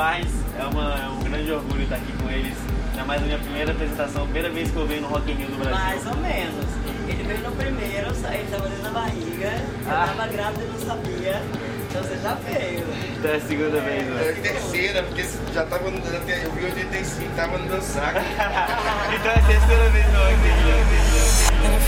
pais, é, uma, é um grande orgulho estar aqui com eles. Ainda mais a minha primeira apresentação, primeira vez que eu venho no Rock in Rio do Brasil. Mais ou menos. Veio no primeiro, ele estava dentro da barriga, eu Ah. estava grávida e não sabia. Então você já veio. Então é a segunda vez, É né? a terceira, porque já tava no. Eu vi 85, tava no meu saco. então é a terceira vez no Rock in Rio. and it